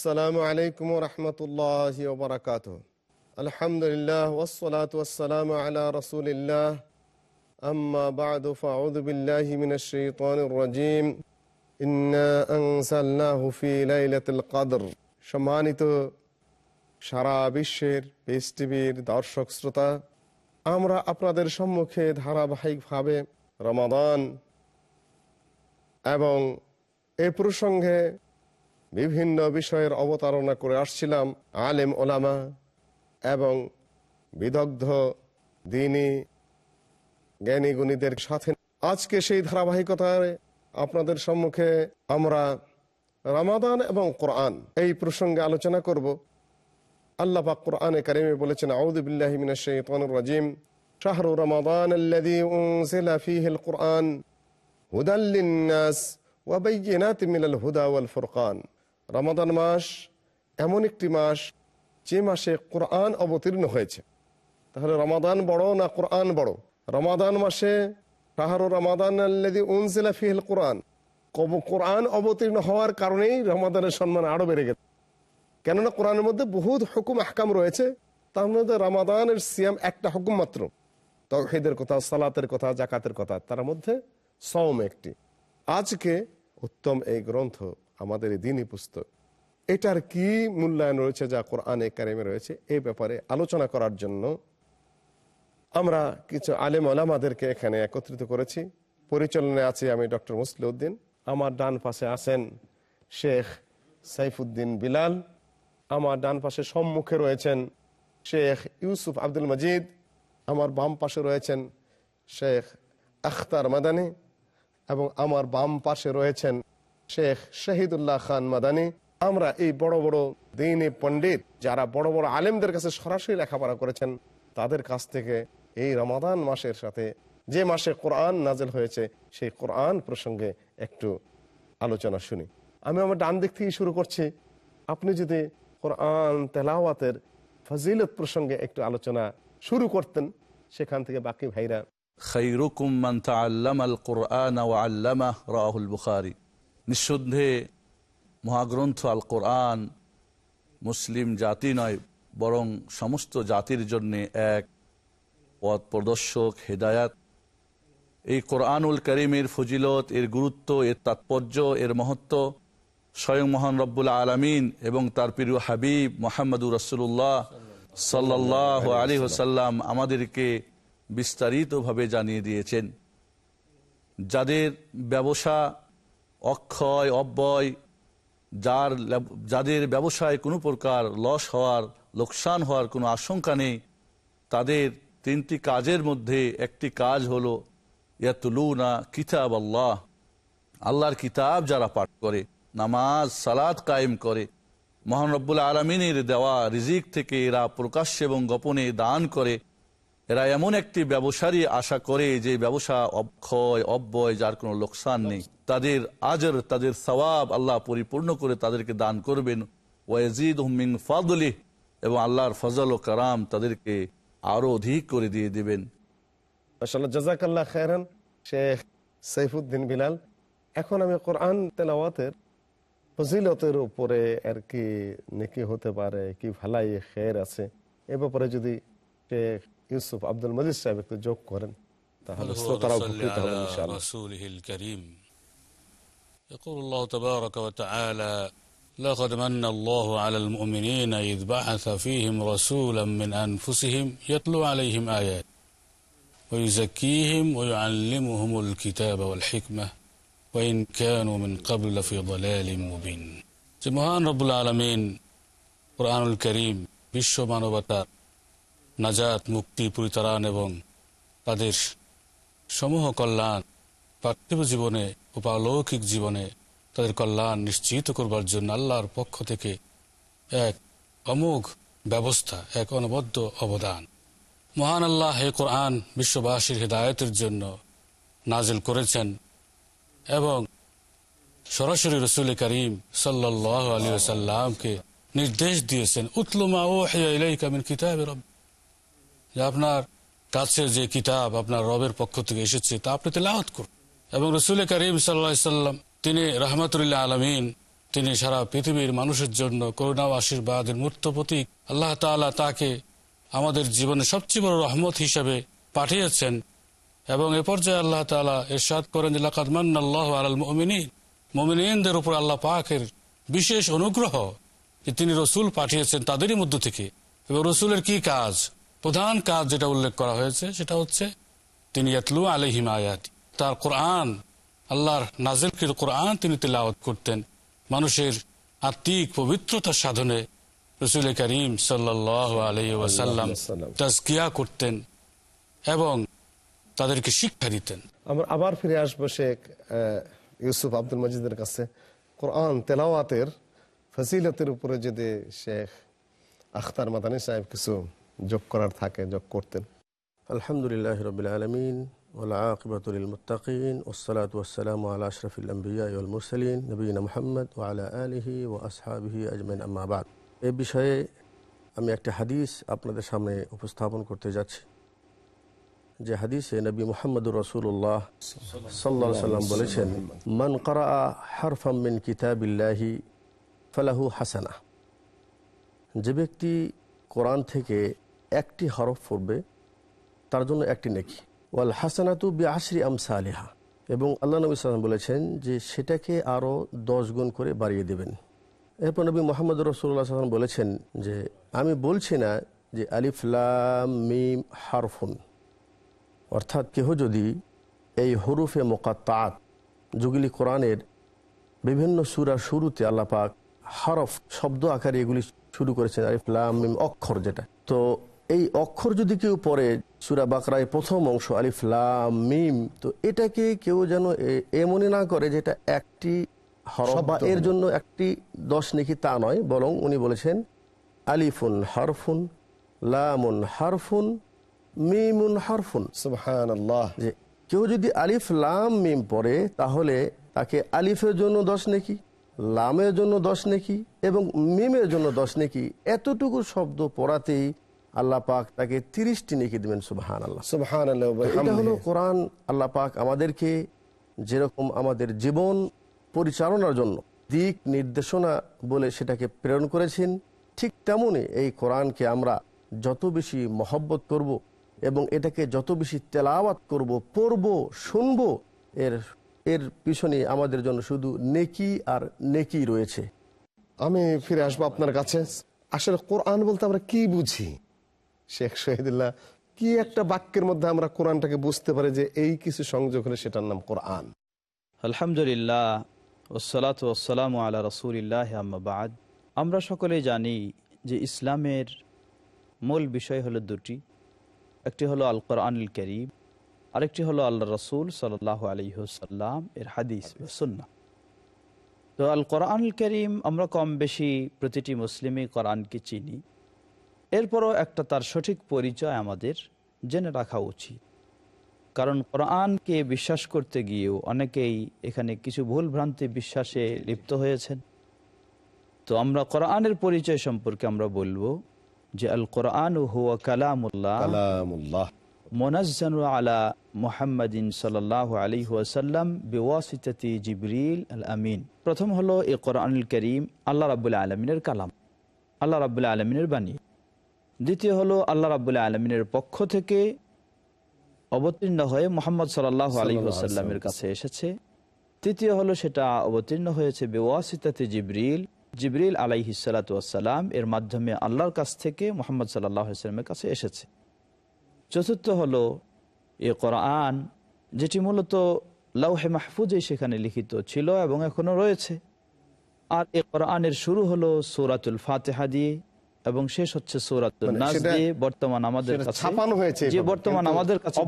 আসসালামু আলাইকুম রহমতুল্লাহ ওবরাকাত আলহামদুলিল্লাহ ওসলাত ওসালাম আলা রসুলিল্লাহ। আম্মা বাদ ফাউদ বিল্লাহি মিনাশ শাইতানির রাজিম। ইন্না আনসালনাহু ফি লাইলাতুল কদর। সম্মানিত সারা বিশ্বের পেস টিভির দর্শক শ্রোতা, আমরা আপনাদের সম্মুখে ধারাবাহিকভাবে রমাদান এবং এ প্রসঙ্গে বিভিন্ন বিষয়ের অবতারণা করে আসছিলাম আলেম ওলামা এবং বিদগ্ধ দিনী জ্ঞানী গুণীদের সাথে। আজকে সেই ধারাবাহিকতায় আপনাদের সম্মুখে আমরা রামাদান এবং কোরআন এই প্রসঙ্গে আলোচনা করব। আল্লাহ পাক কোরআনে কারিমে বলেছেন আউদুবিল্লাহ মিনাশ শাইতানির রাজিম। আল্লাযী উনজিলা ফীহিল কুরআন হুদাল লিন-নাস ওয়া বাইয়িনাতিন মিনাল হুদা ওয়াল ফুরকান। রমাদান মাস এমন একটি মাস যে মাসে কোরআন অবতীর্ণ হয়েছে। তাহলে রমাদান বড় না কোরআন বড়? রমাদান মাসে শাহরু রমাদান কুরআন। কব, কোরআন অবতীর্ণ হওয়ার কারণেই রমাদানের সম্মান আরও বেড়ে গেছে। কেননা কোরআনের মধ্যে বহুত হুকুম, আহকাম রয়েছে। তার মধ্যে রামাদানের সিয়াম একটা হুকুম মাত্র। তহিদের কথা, সালাতের কথা জাকাতের কথা, তার মধ্যে সম একটি। আজকে উত্তম এই গ্রন্থ আমাদের এই দিনই পুস্তক। এটার কি মূল্যায়ন রয়েছে যা কোরআনে কারিমে রয়েছে এই ব্যাপারে আলোচনা করার জন্য আমরা কিছু আলেম আলামাদেরকে এখানে একত্রিত করেছি। পরিচালনায় আছি আমি ডক্টর মুসলিউদ্দিন। আমার ডান পাশে আছেন শেখ সাইফুদ্দিন বিলাল। আমার ডান পাশে সম্মুখে রয়েছেন শেখ ইউসুফ আব্দুল মজিদ। আমার বাম পাশে রয়েছেন শেখ আখতার মাদানী। এবং আমার বাম পাশে রয়েছেন শেখ শহীদুল্লাহ খান মাদানী। আমরা এই বড় বড় দিনী পণ্ডিত যারা বড় বড় আলেমদের কাছে সরাসরি লেখাপড়া করেছেন, তাদের কাছ থেকে এই রমাদান মাসের সাথে যে মাসে কোরআন নাজেল হয়েছে, সেই কোরআন প্রসঙ্গে একটু আলোচনা শুনি। আমি আমার ডান দিক থেকে শুরু করছি। আপনি যদি কোরআন তেলাওয়াতের ফজিলত প্রসঙ্গে একটু আলোচনা শুরু করতেন, সেখান থেকে বাকি ভাইরা। খৈরুকুম মান তাআল্লাম আল কোরআন ও আল্লামা রাহুল বুখারি। নিঃসন্দেহে মহাগ্রন্থ আল কোরআন মুসলিম জাতি নয়, বরং সমস্ত জাতির জন্য এক পথ প্রদর্শক, হেদায়াত। এই কোরআনুল করিমের ফজিলত, এর গুরুত্ব, এর তাৎপর্য, এর মহত্ব স্বয়ং মহান রব্বুল আলমিন এবং তার প্রিয় হাবিব মোহাম্মদুর রসুল্লাহ সাল্লাহ আলী হোসাল্লাম আমাদেরকে বিস্তারিতভাবে জানিয়ে দিয়েছেন। যাদের ব্যবসা অক্ষয়, অব্যয়, যার যাদের ব্যবসায় কোনো প্রকার লস হওয়ার, লোকসান হওয়ার কোনো আশঙ্কা নেই, তাদের তিনটি কাজের মধ্যে একটি কাজ হলো ইয়াতুলুনা কিতাব আল্লাহ আল্লাহর কিতাব যারা পাঠ করে, নামাজ সালাদ কায়েম করে মহানরব্বুল আলমিনের দেওয়া রিজিক থেকে এরা প্রকাশ্যে এবং গোপনে দান করে, এরা এমন একটি ব্যবসারই আশা করে যে ব্যবসা অক্ষয়, অব্যয়, যার কোনো লোকসান নেই। তাদের আজর তাদের সওয়াব আল্লাহ পরিপূর্ণ করে তাদেরকে দান করবেন। ওয়াজিদ হুমিন ফাদলি এবং আল্লাহর ফজল ও কারাম তাদেরকে আরও অধিক করে দিয়ে দিবেন। সৈফুদ্দিন বিলাল। এখন আমি কোরআন তেলাওয়াতের ফজিলতের উপরে আর কি নেকি হতে পারে কি ভালাই খের আছে এ ব্যাপারে যদি শেখ ইউসুফ আব্দুল মজিদ সাহেব একটু যোগ করেন তাহলে শ্রোতারা উপকৃত হবে ইনশাআল্লাহ। يقول الله تبارك وتعالى لقد من الله على المؤمنين إذ بعث فيهم رسولا من أنفسهم يتلو عليهم آيات ويزكيهم ويعلمهم الكتاب والحكمة وإن كانوا من قبل لفي ضلال مبين যে মহান রব্বুল আলমিন কোরআনুল করিম বিশ্ব মানবতার নাজাত মুক্তি পরিতারান এবং তাদের সমূহ কল্যাণ পার্থিব জীবনে ও পালৌকিক জীবনে তাদের কল্যাণ নিশ্চিত করবার জন্য আল্লাহর পক্ষ থেকে এক অমোঘ ব্যবস্থা, এক অনবদ্য অবদান। মহান আল্লাহ হে কোরআন বিশ্ববাসীর হৃদায়তের জন্য নাজিল করেছেন এবং সরাসরি রসুল করিম সাল্লাহ আলী সাল্লামকে নির্দেশ দিয়েছেন উতলুমা ও হেয়ামিন কিতাব যে আপনার কাছে যে কিতাব আপনার রবের পক্ষ থেকে এসেছে, তা আপনি তেলাওয়াত করুন। এবং রসুল করিম সাল্লাহ সাল্লাম তিনি রহমতুল্লাহ আলমিন, তিনি সারা পৃথিবীর মানুষের জন্য করুণা ও আশীর্বাদের মূর্ত প্রতীক। আল্লাহ তাআলা তাকে আমাদের জীবনে সবচেয়ে বড় রহমত হিসাবে পাঠিয়েছেন এবং এ পর্যায়ে আল্লাহ তাআলা এরশাদ করেন যে লাকাদ মান্নাল্লাহ আলাল মুমিনিন। মুমিনিনদের উপর আল্লাহ পাকের বিশেষ অনুগ্রহ যে তিনি রসুল পাঠিয়েছেন তাদেরই মধ্য থেকে। এবং রসুলের কি কাজ? প্রধান কাজ যেটা উল্লেখ করা হয়েছে সেটা হচ্ছে, তিনি ইয়াতলু আলহিম আয়াত। তার কোরআন আল্লাহর নাজিলকির কোরআন তিনি তেলাওয়াত করতেন মানুষের আত্মিক পবিত্রতা সাধনে রসুল করিম সাল্লাহ আলহি তাজকিয়া করতেন এবং তাদেরকে শিক্ষা দিতেন। আমরা আবার ফিরে আসব শেখ ইউসুফ আব্দুল মজিদের কাছে। কোরআন তেলাওয়াতের ফসিলতের উপরে যদি শেখ আখতার মাদানী সাহেব কিছু যোগ করার থাকে যোগ করতেন। আলহামদুলিল্লাহ রবিল আলমিন। والعاقبة للمتقين والصلاة والسلام على أشرف الأنبياء والمرسلين نبينا محمد وعلى آله وأصحابه أجمعين أما بعد এই বিষয়ে আমি একটা হাদিস আপনাদের সামনে উপস্থাপন করতে যাচ্ছি যে হাদিসে নবী মোহাম্মদুর রসুল্লাহ সাল্লাহ সাল্লাম বলেছেন মান করা হারফাম মিন কিতাবিল্লাহি ফালাহু হাসানা যে ব্যক্তি কোরআন থেকে একটি হরফ পড়বে তার জন্য একটি নেকি ওয়াল হাসানাতু বি আশরি আমসা আলিহা এবং আল্লাহ নবী সাল্লাম বলেছেন যে সেটাকে আরও দশ গুণ করে বাড়িয়ে দেবেন। এরপর নবী মোহাম্মদ রসুল্লাহ সাল্লাম বলেছেন যে, আমি বলছি না যে আলিফলাম মিম, হারফুন। অর্থাৎ কেহ যদি এই হরুফে মোকাত্তাত, যুগলি কোরআনের বিভিন্ন সুরার শুরুতে আল্লাপাক হরফ, শব্দ আকারে এগুলি শুরু করেছেন আলিফলাম মিম, অক্ষর যেটা। তো এই অক্ষর যদি কেউ পড়ে সুরা বাকরায় প্রথম অংশ আলিফলাম মিম তো এটাকে কেউ যেন এ- এমনই না করে যে এটা একটি হরফ বা এর জন্য একটি দশ নেকি তা নয় বরং উনি বলেছেন আলিফুন হারফুন লামুন হারফুন মিমুন হারফুন। যে কেউ যদি আলিফ লাম মিম পড়ে তাহলে তাকে আলিফের জন্য দশ নেকি লামের জন্য দশ নেকি এবং মিমের জন্য দশ নেকি এতটুকু শব্দ পড়াতেই আল্লাহ পাক তাকে তিরিশটি নেকি দেবেন সুবহান আল্লাহ সুবহান আল্লাহ এটা হলো কোরআন আল্লাহ পাক আমাদেরকে যেরকম আমাদের জীবন পরিচালনার জন্য দিক নির্দেশনা বলে সেটাকে প্রেরণ করেছেন ঠিক তেমনই এই কোরআনকে আমরা যত বেশি মহব্বত করব এবং এটাকে যত বেশি তেলাওয়াত করব পড়ব শুনব এর এর পিছনে আমাদের জন্য শুধু নেকি আর নেকি রয়েছে। আমি ফিরে আসব আপনার কাছে। আসলে কোরআন বলতে আমরা কি বুঝি? শেখ শহীদুল্লাহ, কি একটা বাক্যের মধ্যে আমরা কোরআনটাকে বুঝতে পারি যে এই কিছু সংযোগ হলে সেটার নাম কোরআন? আলহামদুলিল্লাহ ওসলাত ওসালাম আলা রসুলিল্লাহ আম্মাবাদ আমরা সকলেই জানি যে ইসলামের মূল বিষয় হলো দুটি। একটি হলো আল কোরআনুল করিম, আরেকটি হলো আল্লাহ রসুল সাল্লাহ আলহিহসাল্লাম এর হাদিস বা সুন্নাহ। তো আল কোরআনুল করিম আমরা কম বেশি প্রতিটি মুসলিমই কোরআনকে চিনি। এরপরও একটা তার সঠিক পরিচয় আমাদের জেনে রাখা উচিত। কারণ কোরআনকে বিশ্বাস করতে গিয়েও অনেকেই এখানে কিছু ভুল ভ্রান্তি বিশ্বাসে লিপ্ত হয়েছেন। তো আমরা কোরআনের পরিচয় সম্পর্কে আমরা বলব যে আল কোরআন হুয়া কালামুল্লাহ। আলা মুহাম্মাদিন সাল্লাহ আলী ওয়াসাল্লাম বেওয়াসিতাতি জিবরিল আল আমিন প্রথম হলো এ কোরআনুল করিম আল্লাহ রাবুল্লাহ আলমিনের কালাম। আল্লাহ রাবুল্লাহ আলমিনের বাণী। দ্বিতীয় হলো আল্লাহ রাবুল্লাহ আলমিনের পক্ষ থেকে অবতীর্ণ হয়ে মোহাম্মদ সাল্লাহ আলী কাছে এসেছে। তৃতীয় হলো সেটা অবতীর্ণ হয়েছে বেওয়াসিতাতে জিবরিল। জিবরিল আলাইহি সালাতাম এর মাধ্যমে আল্লাহর কাছ থেকে মোহাম্মদ সাল্লাহ ইসলামের কাছে এসেছে। চতুর্থ হলো এ কোরআন যেটি মূলত লৌহে মাহফুজে সেখানে লিখিত ছিল এবং এখনও রয়েছে। আর এ কোরআনের শুরু হলো সৌরাতুল ফাতেহা দিয়ে। এবং শেষ হচ্ছে সৌরাত মানে বর্তমান আমাদের ছাপানো হয়েছে যে বর্তমান আমাদের কাছে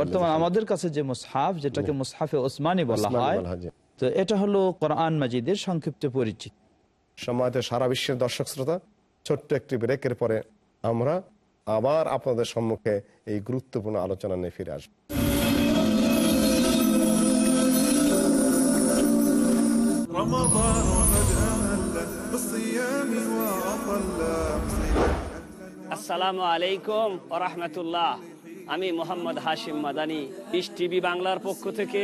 বর্তমান আমাদের কাছে যে মুসহাফ যেটাকে মুসহাফে ওসমানি বলা হয় তো এটা হলো কোরআন মাজিদের সংক্ষিপ্ত পরিচিত। সময় সারা বিশ্বের দর্শক শ্রোতা ছোট্ট একটি ব্রেকের পরে আমরা আবার আপনাদের সম্মুখে এই গুরুত্বপূর্ণ আলোচনা নিয়ে ফিরে আসব। রমাদান। আসসালামু আলাইকুম ওরহমতুল্লাহ আমি মোহাম্মদ হাশিম মাদানি ইস টিভি বাংলার পক্ষ থেকে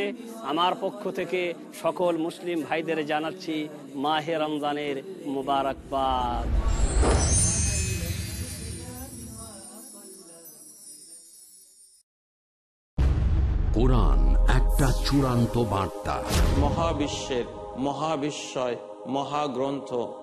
আমার পক্ষ থেকে সকল মুসলিম ভাইদের জানাচ্ছি মাহে রমজানের মুবারকবাদ। কোরআন একটা চূড়ান্ত বার্তা। মহাবিশ্বের মহাবিশ্বয় মহাগ্রন্থ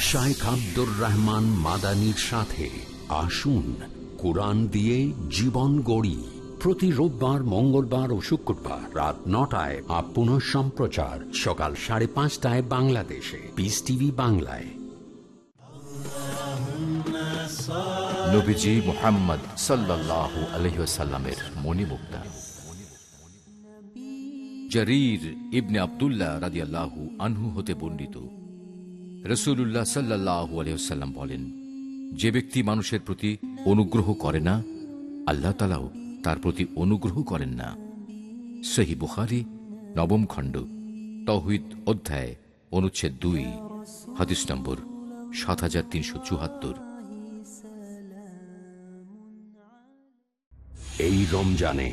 শাইখ আব্দুর রহমান মাদানির সাথে আসুন কোরআন দিয়ে জীবন গড়ি। প্রতি রোববার, মঙ্গলবার ও শুক্রবার রাত নটায় পুনঃ সম্প্রচার সকাল সাড়ে পাঁচটায় বাংলাদেশে। পিস টিভি বাংলায়। নবীজি মোহাম্মদ সাল্লাহ আলহিসাল্লামের মণিমুক্তা। জরির ইবনে আবদুল্লাহ রাদিয়াল্লাহু আনহু হতে বর্ণিত। রসুল্লাহ সাল্লাহ আলহ্লাম বলেন যে ব্যক্তি মানুষের প্রতি অনুগ্রহ করে না আল্লাহ তালাও তার প্রতি অনুগ্রহ করেন না। সহি বুখারি নবম খণ্ড তহিদ অধ্যায় অনুচ্ছেদ দুই হাদিস নম্বর সাত হাজার তিনশো চুহাত্তর এই রমজানে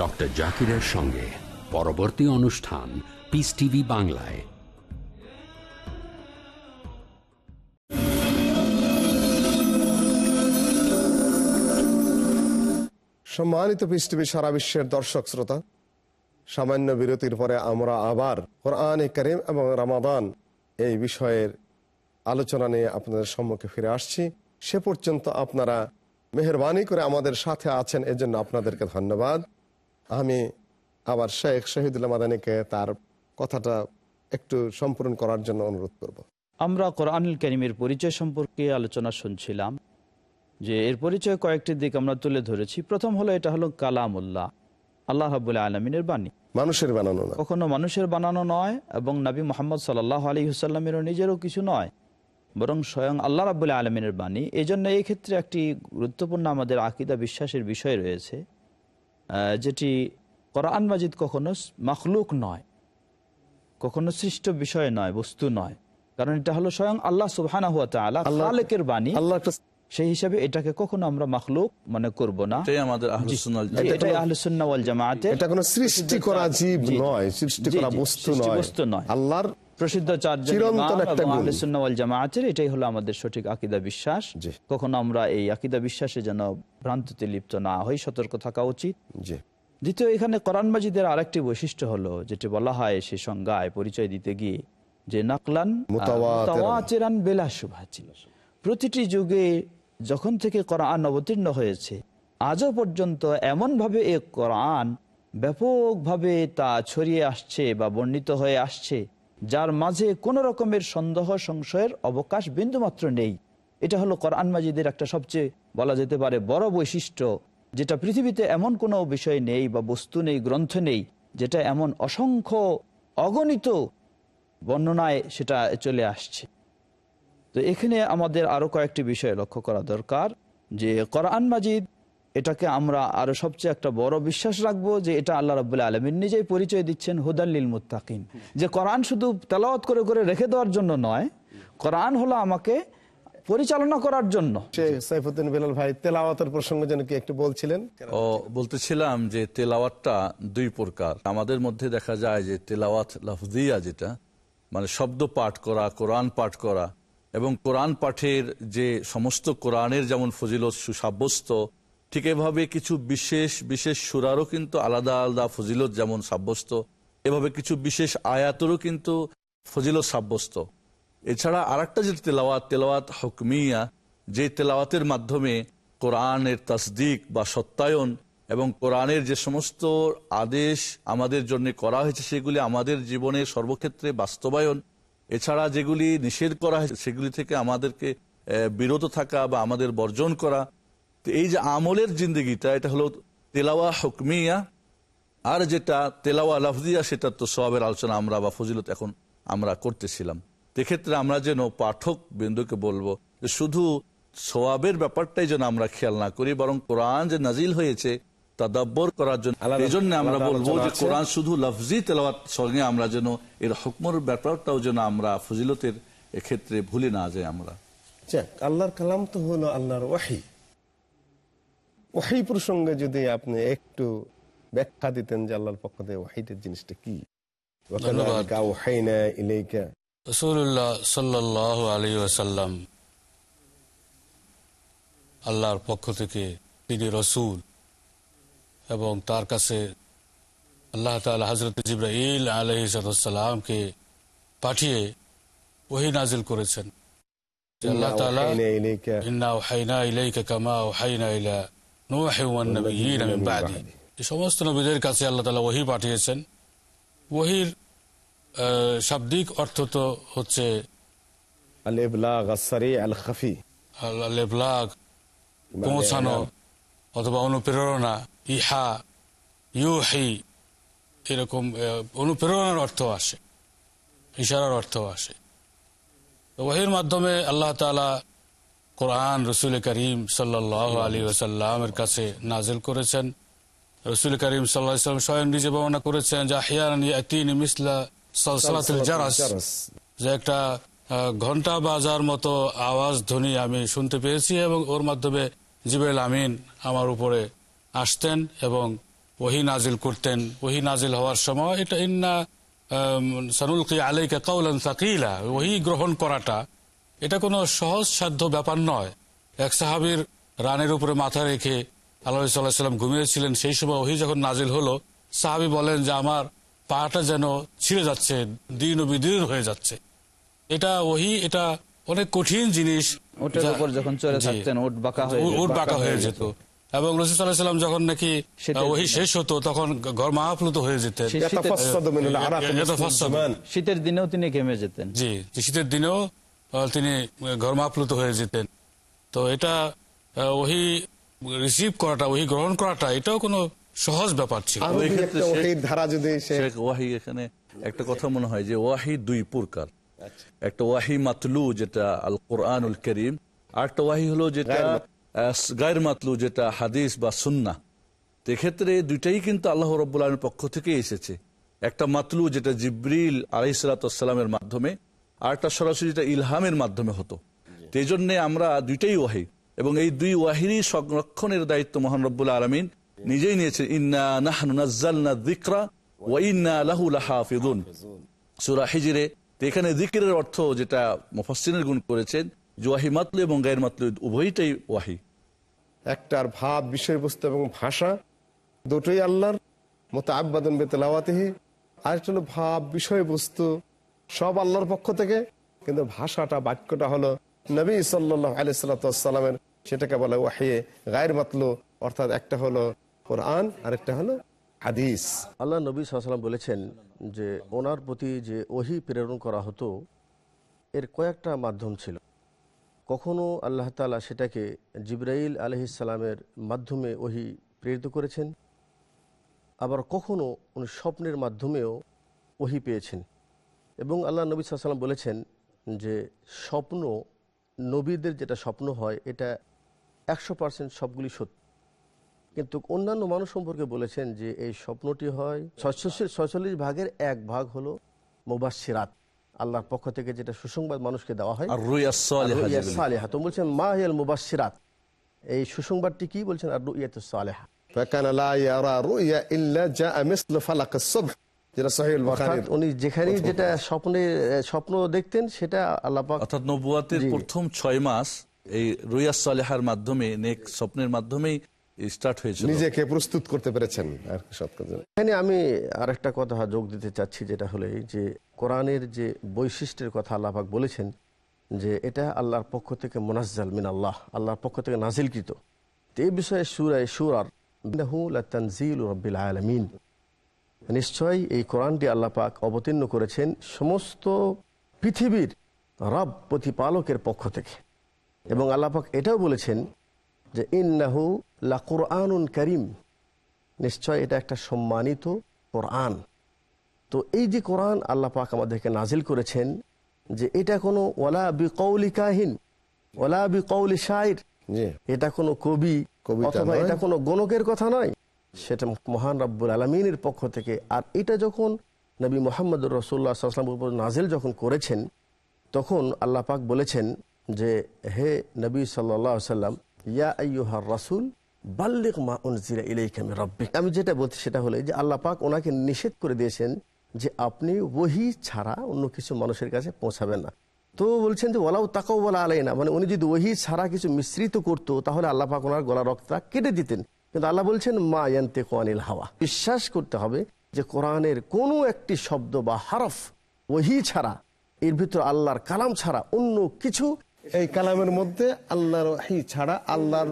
ডক্টর জাকিরের সঙ্গে পরবর্তী অনুষ্ঠান পিস টিভি বাংলায়। সম্মানিত পৃষ্ঠবী সারা বিশ্বের দর্শক শ্রোতা, সামান্য বিরতির পরে আমরা আবার কোরআন করিম এবং রামাদান এই বিষয়ের আলোচনা নিয়ে আপনাদের সম্মুখে ফিরে আসছি। সে পর্যন্ত আপনারা মেহরবানি করে আমাদের সাথে আছেন, এজন্য আপনাদেরকে ধন্যবাদ। আমি আবার শেখ শহীদুল্লাহ মাদানিকে তার কথাটা একটু সম্পূর্ণ করার জন্য অনুরোধ করব। আমরা কোরআনুল করিমের পরিচয় সম্পর্কে আলোচনা শুনছিলাম যে এর পরিচয় কয়েকটি দিক আমরা তুলে ধরেছি। প্রথম হলো এটা হলো কালামুল্লাহ আল্লাহ রাবুল্লাহ আলমিনের বাণী। মানুষের বানানো না কখনো মানুষের বানানো নয় এবং নবী মোহাম্মদ সাল্লাহ আলী হুসাল্লামেরও নিজেরও কিছু নয় বরং স্বয়ং আল্লাহ রাবুল্লাহ আলমিনের বাণী। এই জন্য এই ক্ষেত্রে একটি গুরুত্বপূর্ণ আমাদের আকিদা বিশ্বাসের বিষয় রয়েছে। যেটি কোরআন মাজিদ কখনো মখলুক নয় কখনো সৃষ্ট বিষয় নয় বস্তু নয়। কারণ এটা হলো স্বয়ং আল্লাহ সুবহানা হুয়া তাআলা খালেকের বাণী। আল্লাহ সেই হিসাবে এটাকে কখনো আমরা মখলুক মনে করব না। এটাই আমাদের। এটাই আহলে সুন্নাহ ওয়াল এটা কোনো সৃষ্টি করা জীব জি, জি। নয় সৃষ্টি করা বস্তু নয়। বস্তু নয়। আল্লাহর প্রসিদ্ধ চারজন জামাতের এটাই হলো আমাদের সঠিক আকিদা বিশ্বাস। কখনো আমরা এই আকিদা বিশ্বাসে যেন ভ্রান্তিতে লিপ্ত না হই সতর্ক থাকা উচিত। দ্বিতীয় এখানে কোরআন মাজিদের আরেকটি বৈশিষ্ট্য হলো যেটি বলা হয় সে সংজ্ঞায় পরিচয় দিতে গিয়ে যে নাকলান মুতাওয়াতিরান। বেলা শুভাচি প্রতিটি যুগে যখন থেকে কোরআন অবতীর্ণ হয়েছে আজও পর্যন্ত এমনভাবে এ কোরআন ব্যাপকভাবে তা ছড়িয়ে আসছে বা বর্ণিত হয়ে আসছে যার মাঝে কোনো রকমের সন্দেহ, সংশয়ের অবকাশ বিন্দুমাত্র নেই। এটা হলো কোরআন মাজিদের একটা সবচেয়ে বলা যেতে পারে বড় বৈশিষ্ট্য, যেটা পৃথিবীতে এমন কোনো বিষয় নেই বা বস্তু নেই, গ্রন্থ নেই, যেটা এমন অসংখ্য অগণিত বর্ণনায় সেটা চলে আসছে। তো এখানে আমাদের আরও কয়েকটি বিষয় লক্ষ্য করা দরকার, যে কোরআন মাজিদ এটাকে আমরা আরও সবচেয়ে একটা বড় বিশ্বাস রাখব যে এটা আল্লাহ রাবুল্লাহ আলমিন নিজেই পরিচয় দিচ্ছেন হুদাল্লিল মুত্তাকিন। যে কোরআন শুধু তেলাওয়াত করে করে রেখে দেওয়ার জন্য নয় কোরআন হলো আমাকে পরিচালনা করার জন্য। সাইফুদ্দিন বিলাল ভাই তেলাওয়াতের প্রসঙ্গে যেন কি একটু বলছিলেন? ও বলতেছিলাম যে তেলাওয়াতটা দুই প্রকার। আমাদের মধ্যে দেখা যায় যে তেলাওয়াত লফদিয়া যেটা মানে শব্দ পাঠ করা কোরআন পাঠ করা এবং কোরআন পাঠের যে সমস্ত কোরআনের যেমন ফজিলত সুসাব্যস্ত ঠিক এভাবে কিছু বিশেষ বিশেষ সুরারও কিন্তু আলাদা আলাদা ফজিলত যেমন সাব্যস্ত, এভাবে কিছু বিশেষ আয়াতেরও কিন্তু ফজিলত সাব্যস্ত। এছাড়া আরেকটা যে তেলাওয়াত তেলাওয়াত হকমিয়া, যে তেলাওয়াতের মাধ্যমে কোরআনের তসদিক বা সত্যায়ন এবং কোরআনের যে সমস্ত আদেশ আমাদের জন্য করা হয়েছে, সেগুলি আমাদের জীবনে সর্বক্ষেত্রে বাস্তবায়ন। এছাড়া যেগুলি নিষেধ করা হয়েছে, সেগুলি থেকে আমাদেরকে বিরত থাকা বা আমাদের বর্জন করা তো এই যে আমলের জিন্দগিটা এটা হলো তেলাওয়া হকমিয়া আর যেটা তেলাওয়া লাফজিয়া সেটা তো সবের আলোচনা আমরা বা ফজিলত এখন আমরা করতেছিলাম। এক্ষেত্রে আমরা যেন পাঠক বিন্দুকে বলব যে শুধু সোয়াবের ব্যাপারটাই যেন আমরা খেয়াল না করি বরং কোরআন যে নাজিল হয়েছে তাদাব্বর করার জন্য এই জন্য আমরা বলব যে কোরআন শুধু লফজি তেলাওয়াত সঙ্গে আমরা যেন এর হুকমর ব্যাপারটাও যেন আমরা ফজিলতের এক্ষেত্রে ভুলে না যাই আমরা। আল্লাহর কালাম তো হলো আল্লাহর ওয়াহি। ওয়াহি প্রসঙ্গে যদি আপনি একটু ব্যাখ্যা দিতেন যে আল্লাহর পক্ষ থেকে ওয়াহিদের জিনিসটা কি? ধন্যবাদ। ওয়াহাইনা ইলাইকা। রসুল্লাহ সাল্লাহ আলী ওসাল্লাম আল্লাহর পক্ষ থেকে তিনি রসুল এবং তার কাছে আল্লাহ তালা হজরত জিব্রাইল আলহিসামকে পাঠিয়ে ওহি নাজিল করেছেন। আল্লাহ তালা ইলাইকা। ইন্না ওহাইনা ইলাইকা কামা ইলা মিন এই সমস্ত নবীদের কাছে আল্লাহ তাআলা ওহী পাঠিয়েছেন। ওহির শাব্দিক অর্থ তো হচ্ছে ইবলাগ পৌঁছানো অথবা অনুপ্রেরণা ইহা ইউ ইউহি এরকম অনুপ্রেরণার অর্থ আসে ইশারার অর্থ আসে। ওহির মাধ্যমে আল্লাহ তাআলা কোরআন রসুল করিম সাল্লাহ আলী ওসাল্লামের কাছে নাজিল করেছেন। রসুল করিম সাল্লাহ ইসলাম স্বয়ং নিজে বর্ণনা করেছেন যে মিসলা সালসালাতুল জারাস। যে একটা ঘণ্টা বাজার মতো আওয়াজ ধ্বনি আমি শুনতে পেয়েছি এবং ওর মাধ্যমে জিবেল আমিন আমার উপরে আসতেন এবং ওহি নাজিল করতেন। ওহি নাজিল হওয়ার সময় এটা ইন্না সানুলকি আলাইকা কাউলান সাকিলা ওহি গ্রহণ করাটা এটা কোনো সহজ সাধ্য ব্যাপার নয়। এক সাহাবির রানের উপরে মাথা রেখে আল্লাহ সাল্লাহ সাল্লাম ঘুমিয়েছিলেন সেই সময় ওহি যখন নাজিল হলো সাহাবি বলেন যে আমার পাটা যেন ছিঁড়ে যাচ্ছে দিন ও বিদিন হয়ে যাচ্ছে। এটা ওহি এটা অনেক কঠিন জিনিস। ওটার যখন চলে থাকতেন বাঁকা হয়ে উট যেত। বাঁকা হয়ে যেত। এবং রসুল সাল্লাহ সাল্লাম যখন নাকি শীতের ওহি শেষ হতো তখন ঘর মাহাপ্লুত হয়ে যেতেন। শীতের- দিনেও তিনি ঘেমে যেতেন। জি শীতের দিনেও তিনি ঘর্মাপ্লুত হয়ে যেতেন। তো এটা ওহি রিসিভ করাটা ওহি গ্রহণ করাটা এটাও কোনো সহজ ব্যাপার ছিল। ধারা যদি ওয়াহি এখানে একটা কথা মনে হয় যে ওয়াহি দুই প্রকার। একটা ওয়াহি মাতলু যেটা আল কোরআনুল করিম আর একটা ওয়াহি হলো যেটা আহ, গায়ের মাতলু যেটা হাদিস বা সুন্না তো এক্ষেত্রে দুইটাই কিন্তু আল্লাহ রব্বুল আলমের পক্ষ থেকে এসেছে। একটা মাতলু যেটা জিব্রিল আলাইসালাতামের মাধ্যমে আর একটা সরাসরি যেটা ইলহামের মাধ্যমে হতো। এই জন্যে আমরা দুইটাই ওয়াহি এবং এই দুই ওয়াহিরই সংরক্ষণের দায়িত্ব মহান রব্বুল আলমিন নিজেই নিয়েছেন। ইন্না নাহনু নাজ্জালনা যিকরা ওয়া ইন্না লাহু এখানে অর্থ যেটা করেছেন মাতলু মাতলু ওয়াহি। একটার ভাব, বিষয়বস্তু এবং ভাষা দুটোই আল্লাহর আর ভাব, বিষয়বস্তু সব আল্লাহর পক্ষ থেকে। কিন্তু ভাষাটা, বাক্যটা হলো নবী সাল্লাহ আলিয়াল্লামের সেটাকে বলে ওয়াহিয়ে গায়ের মাতলু। অর্থাৎ একটা হলো কোরআন আর একটা হলো হাদিস। আল্লাহ নবী সাল্লাম বলেছেন যে, ওনার প্রতি যে ওহি প্রেরণ করা হতো, এর কয়েকটা মাধ্যম ছিল। কখনো আল্লাহ তালা সেটাকে জিব্রাইল আলহিসাল্লামের মাধ্যমে ওহি প্রেরিত করেছেন, আবার কখনো উনি স্বপ্নের মাধ্যমেও ওহি পেয়েছেন। এবং আল্লাহ নবী সাল্লাম বলেছেন যে স্বপ্ন নবীদের যেটা স্বপ্ন হয় এটা একশো পার্সেন্ট সবগুলি সত্য কিন্তু অন্যান্য মানুষ সম্পর্কে বলেছেন যে এই স্বপ্নটি হয় ছয়চল্লিশ ভাগের এক ভাগ হলো মুবাসিরাত আল্লাহর পক্ষ থেকে যেটা সুসংবাদ মানুষকে দেওয়া হয় আর রুইয়া সালেহা আর রুইয়া যেগুলি। সালেহা তো বলছেন মা হিয়াল মুবাসিরাত এই সুসংবাদটি কি বলছেন আর রুইয়াত সালেহা فكان لا يرى رؤيا إلا جاء مثل فلق الصبح যেটা উনি যেখানেই যেটা স্বপ্নে স্বপ্ন দেখতেন সেটা আল্লাহ অর্থাৎ নবুয়াতের প্রথম ছয় মাস এই রুইয়া সালেহার মাধ্যমে নেক স্বপ্নের মাধ্যমেই স্টার্ট হয়েছিল। নিজেকে প্রস্তুত করতে পেরেছেন আর। এখানে আমি আরেকটা কথা যোগ দিতে চাচ্ছি যেটা হলো এই যে কোরআনের যে বৈশিষ্ট্যের কথা আল্লাহ পাক বলেছেন যে এটা আল্লাহর পক্ষ থেকে মোনাজ্জাল মিন আল্লাহ আল্লাহর পক্ষ থেকে নাজিলকৃত। এই বিষয়ে সুরায় সুরার তানজিল রব্বিল আলমিন। নিশ্চয়ই এই কোরআনটি আল্লাহ পাক অবতীর্ণ করেছেন সমস্ত পৃথিবীর রব প্রতিপালকের পক্ষ থেকে। এবং আল্লাহ পাক এটাও বলেছেন যে ইন্নাহু লা কোরআনুন করিম। নিশ্চয় এটা একটা সম্মানিত কোরআন। তো এই যে কোরআন আল্লাহ পাক আমাদেরকে নাজিল করেছেন যে এটা কোনো ওলা বি কৌলি কাহিন ওলা বি কৌলি শাইর এটা কোনো কবি কবিতা অথবা এটা কোনো গণকের কথা নয়। সেটা মহান রব্বুল আলমিনের পক্ষ থেকে। আর এটা যখন নবী মোহাম্মদ রসুল্লাহ সাল্লাম উপর নাজিল যখন করেছেন, তখন আল্লাহ পাক বলেছেন যে, হে নবী সাল্লাহ সাল্লাম ইয়া আইয়ুহার রাসুল বাল্লিক মা উনজিরা ইলাইকা মির রাব্বিক। আমি যেটা বলছি সেটা হলো যে আল্লাহ পাক ওনাকে নিষেধ করে দিয়েছেন যে, আপনি ওহি ছাড়া অন্য কিছু মানুষের কাছে পৌঁছাবেন না। তো বলছেন যে ওলাও তাকাও বলা আলাই না মানে উনি যদি ওহি ছাড়া কিছু মিশ্রিত করতো, তাহলে আল্লাহ পাক ওনার গলা রক্তটা কেটে দিতেন। কিন্তু আল্লাহ বলছেন, মা ইয়ান্তে কোয়ানিল হাওয়া। বিশ্বাস করতে হবে যে কোরআনের কোনো একটি শব্দ বা হারফ ওহি ছাড়া, এর ভিতর আল্লাহর কালাম ছাড়া অন্য কিছু এই কালামের মধ্যে আল্লাহর ছাড়া, আল্লাহর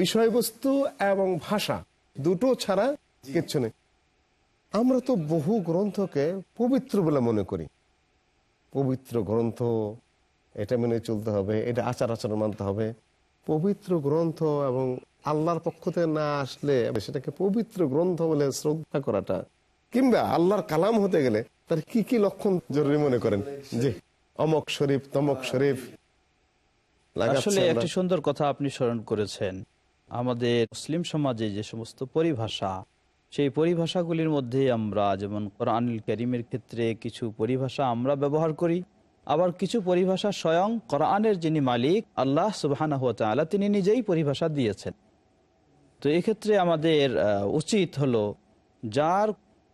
বিষয়বস্তু এবং ভাষা দুটো ছাড়া কিচ্ছু নেই। আমরা তো বহু গ্রন্থকে পবিত্র বলে মনে করি। পবিত্র গ্রন্থ, এটা মেনে চলতে হবে, এটা আচার আচরণ মানতে হবে। পবিত্র গ্রন্থ এবং আল্লাহর পক্ষ থেকে না আসলে সেটাকে পবিত্র গ্রন্থ বলে শ্রদ্ধা করাটা কিংবা আল্লাহর কালাম হতে গেলে তার কি কি লক্ষণ জরুরি মনে করেন? জি অমক শরীফ তমক শরীফ আসলে একটি সুন্দর কথা আপনি স্মরণ করেছেন। আমাদের মুসলিম সমাজে যে সমস্ত পরিভাষা সেই পরিভাষাগুলির মধ্যে আমরা যেমন কোরআনুল করিমের ক্ষেত্রে কিছু পরিভাষা আমরা ব্যবহার করি আবার কিছু পরিভাষা স্বয়ং কোরআনের যিনি মালিক আল্লাহ সুবাহানা হাত তিনি নিজেই পরিভাষা দিয়েছেন। তো এক্ষেত্রে আমাদের উচিত হলো যার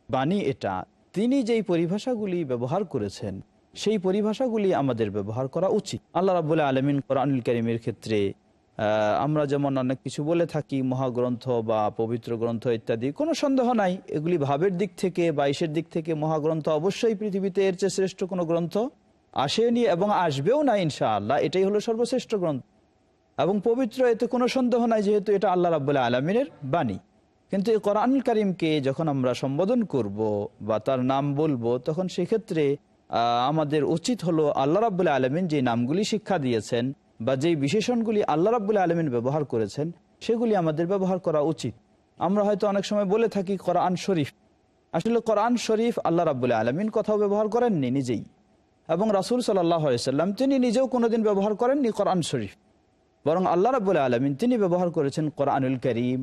বাণী এটা, তিনি যেই পরিভাষাগুলি ব্যবহার করেছেন, সেই পরিভাষাগুলি আমাদের ব্যবহার করা উচিত। আল্লাহ রাবুল্লাহ আলমিন কোরআনুল করিমের ক্ষেত্রে আমরা যেমন অনেক কিছু বলে থাকি, মহাগ্রন্থ বা পবিত্র গ্রন্থ ইত্যাদি, কোনো সন্দেহ নাই, এগুলি ভাবের দিক থেকে বা বাইশের দিক থেকে মহাগ্রন্থ অবশ্যই পৃথিবীতে এর চেয়ে শ্রেষ্ঠ কোনো গ্রন্থ আসেনি এবং আসবেও না ইনশাআল্লাহ, এটাই হলো সর্বশ্রেষ্ঠ গ্রন্থ। এবং পবিত্র এতে কোনো সন্দেহ নাই, যেহেতু এটা আল্লাহ রাবুল্লাহ আলমিনের বাণী। কিন্তু এই কোরআন করিমকে যখন আমরা সম্বোধন করব বা তার নাম বলব, তখন সেক্ষেত্রে আমাদের উচিত হলো আল্লাহ রাবুল্লাহ আলমিন যে নামগুলি শিক্ষা দিয়েছেন বা যেই বিশেষণগুলি আল্লাহ রাবুল্লাহ আলমিন ব্যবহার করেছেন, সেগুলি আমাদের ব্যবহার করা উচিত। আমরা হয়তো অনেক সময় বলে থাকি কোরআন শরীফ। আসলে কোরআন শরীফ আল্লাহ রাবুল্লাহ আলমিন কথাও ব্যবহার করেননি নিজেই। এবং রাসুল সাল্লাহ সাল্লাম তিনি নিজেও কোনোদিন ব্যবহার করেননি কোরআন শরীফ। বরং আল্লাহ রাবুল আলমিন তিনি ব্যবহার করেছেন কোরআনুল করিম,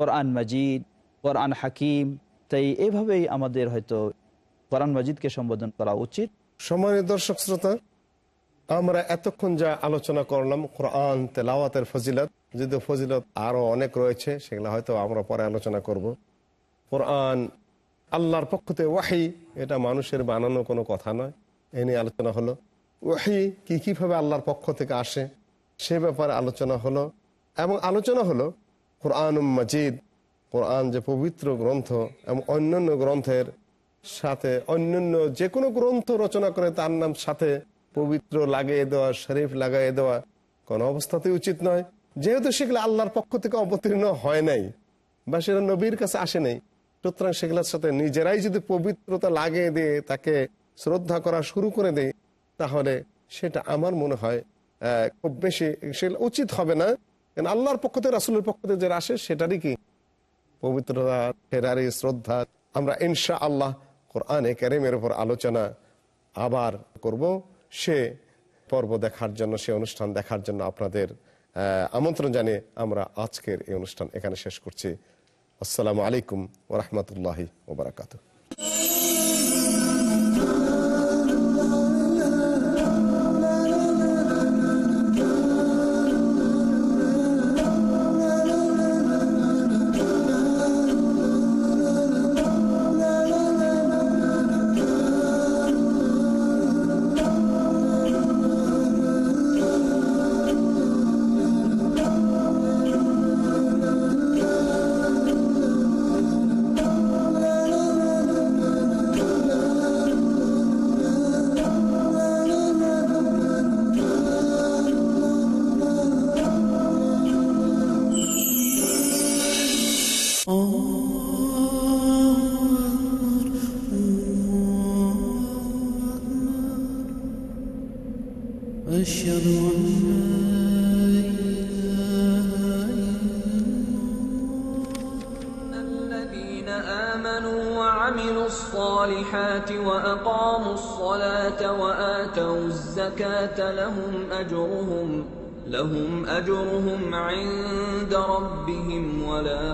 কোরআন মাজিদ, কোরআন হাকিম। তাই এভাবেই আমাদের হয়তো কোরআন মাজিদকে সম্বোধন করা উচিত। সম্মানিত দর্শক শ্রোতা, আমরা এতক্ষণ যা আলোচনা করলাম, কোরআন, তেলাওয়াতের ফজিলত যদি ফজিলত আরও অনেক রয়েছে, সেগুলো হয়তো আমরা পরে আলোচনা করব। কোরআন আল্লাহর পক্ষতে ওয়াহি, এটা মানুষের বানানো কোনো কথা নয়। এ নিয়ে আলোচনা হলো, ওয়াহি কি কীভাবে আল্লাহর পক্ষ থেকে আসে সে ব্যাপারে আলোচনা হলো এবং আলোচনা হলো কোরআন মাজিদ, কোরআন যে পবিত্র গ্রন্থ এবং অন্যান্য গ্রন্থের সাথে অন্যান্য যে কোনো গ্রন্থ রচনা করে তার নাম সাথে পবিত্র লাগিয়ে দেওয়া, শরীফ লাগাইয়ে দেওয়া কোনো অবস্থাতেই উচিত নয়। যেহেতু সেগুলো আল্লাহর পক্ষ থেকে অবতীর্ণ হয় নাই বা সেটা নবীর কাছে আসে নাই, সুতরাং সেগুলোর সাথে নিজেরাই যদি পবিত্রতা লাগিয়ে দিয়ে তাকে শ্রদ্ধা করা শুরু করে দেয়, তাহলে সেটা আমার মনে হয় খুব বেশি সেগুলো উচিত হবে না। কারণ আল্লাহর পক্ষ থেকে, রাসুলের পক্ষ থেকে যেটা আসে, সেটারই কি? পবিত্রতা, ফেরারি, শ্রদ্ধা। আমরা ইনশা আল্লাহ কোরআনে ক্যারিমের উপর আলোচনা আবার করব। সে পর্ব দেখার জন্য, সে অনুষ্ঠান দেখার জন্য আপনাদের আমন্ত্রণ জানিয়ে আমরা আজকের এই অনুষ্ঠান এখানে শেষ করছি। আসসালামু আলাইকুম ওরহমতুল্লাহি ওবরাকাতু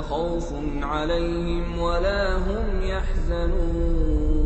خوف عليهم ولا هم يحزنون.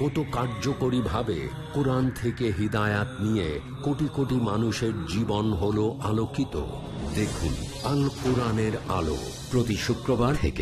কত কার্যকরী ভাবে কোরআন থেকে হৃদায়াত নিয়ে কোটি কোটি মানুষের জীবন হলো আলোকিত। দেখুন আল কোরআনের আলো প্রতি শুক্রবার থেকে।